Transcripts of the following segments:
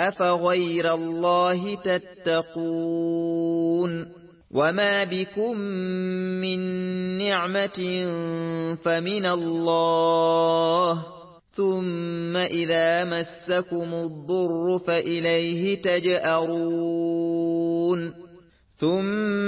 أفغير الله تتقون وما بكم من نعمة فمن الله ثم إذا مسكم الضر فإليه تجأرون ثم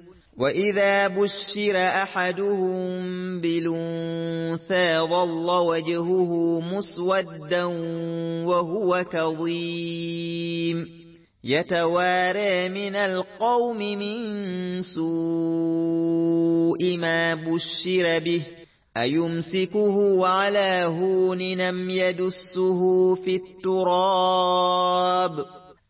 وإذا بشر أحدهم بلنثى ظل وجهه مسودا وهو كظيم يتوارى من القوم من سوء ما بشر به أيمسكه على هون نم يدسه في التراب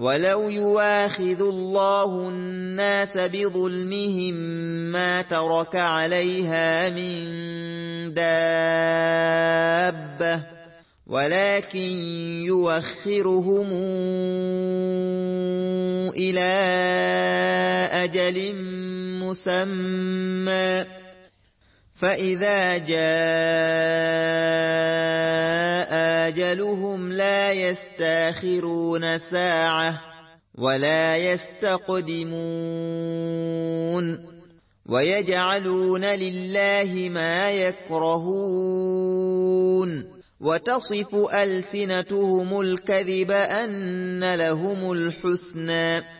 ولو يواخذ الله الناس بظلمهم ما ترك عليها من دابة ولكن يوخرهم إلى أجل مسمى فإذا جاء أجلهم لا يستاخرون ساعة ولا يستقدمون ويجعلون لله ما يكرهون وتصف ألسنتهم الكذب أن لهم الحسنى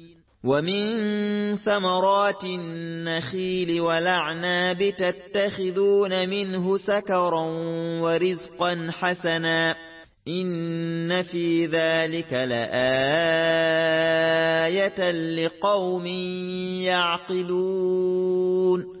ومن ثمرات النخيل والأعناب تتخذون منه سكرا ورزقا حسنا إن في ذلك لآية لقوم يعقلون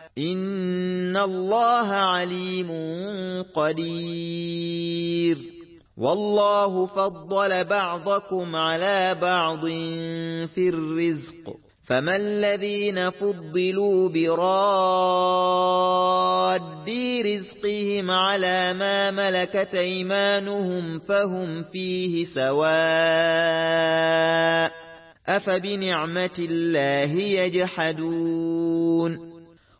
إن الله عليم قدير. والله فضل بعضكم على بعض في الرزق. فما الذين فضلوا براد رزقهم على ما ملكت ايمانهم فهم فيه سواء أفبنعمة الله يجحدون.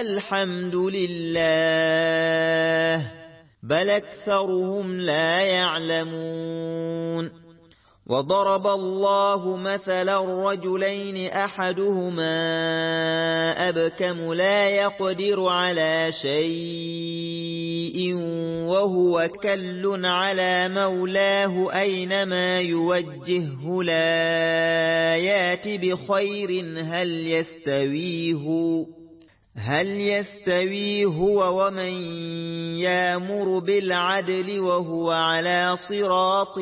الحمد لله بل أكثرهم لا يعلمون. وضرب الله مثلا رجلين أحدهما أبكم لا يقدر على شيء وهو كل على مولاه أينما يوجهه. لا يات بخير هل يستويه؟ هل يستوي هو ومن يامر بالعدل وهو على صراط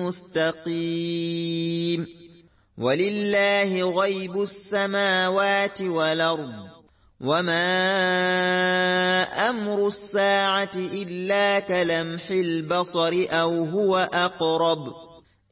مستقيم؟ ولله غيب السماوات والأرض وما أمر الساعة إلا كلمح البصر أو هو أقرب.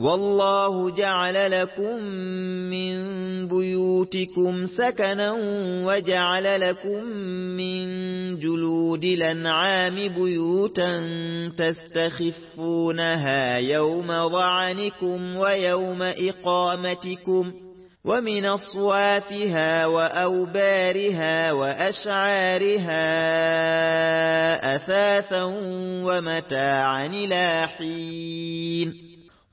والله جعل لكم من بيوتكم سكنا وجعل لكم من جلود الأنعام بيوتا تستخفونها يوم ضعنكم ويوم إقامتكم ومن أصوافها وأوبارها وأشعارها أثاثا ومتاعا إلى حين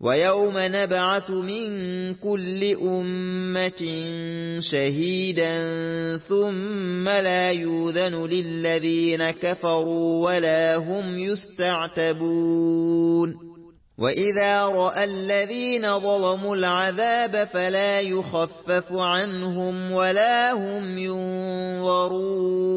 ويوم نبعث من كل أمة شهيدا ثم لا يوذن للذين كفروا ولا هم يستعتبون. وإذا رأى الذين ظلموا العذاب فلا يخفف عنهم ولا هم ينظرون.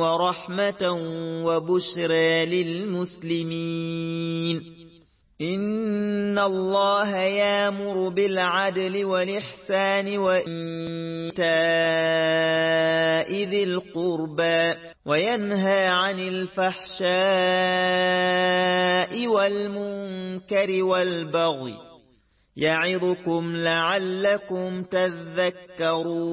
ورحمة وبشرى للمسلمين. إن الله يامر بالعدل والإحسان وإيتاء ذي القربى وينهى عن الفحشاء والمنكر والبغي يعظكم لعلكم تذكرون.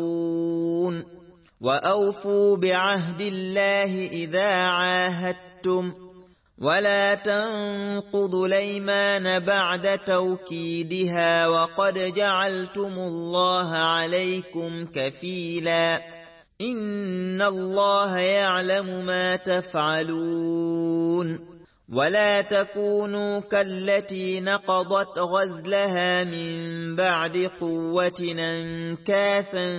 وأوفوا بعهد الله إذا عاهدتم ولا تنقضوا ليمان بعد توكيدها وقد جعلتم الله عليكم كفيلاً إن الله يعلم ما تفعلون ولا تكونوا كالتي نقضت غزلها من بعد قوة انكاثا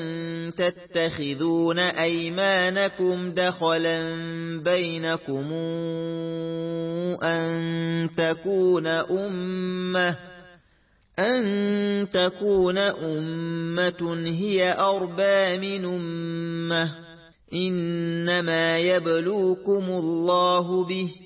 تتخذون أيمانكم دخلا بينكم أن تكون أمة أن تكون أمة هي أربى من أمة إنما يبلوكم الله به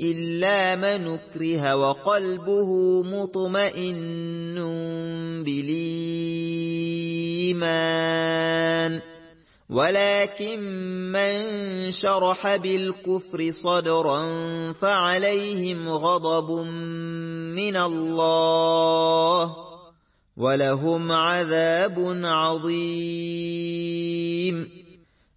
إلا من اكره وقلبه مطمئن بالإيمان ولكن من شرح بالكفر صدرا فعليهم غضب من الله ولهم عذاب عظيم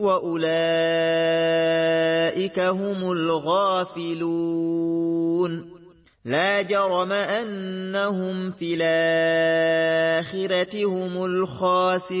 وأولئك هم الغافلون لا جرم أنهم في الآخرة هم الخاسرون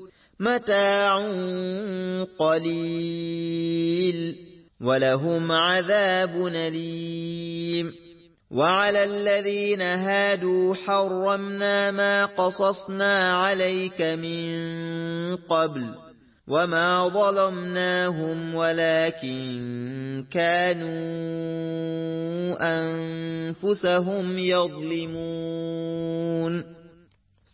متاع قليل ولهم عذاب نليم وعلى الذين هادوا حرمنا ما قصصنا عليك من قبل وما ظلمناهم ولكن كانوا أنفسهم يظلمون.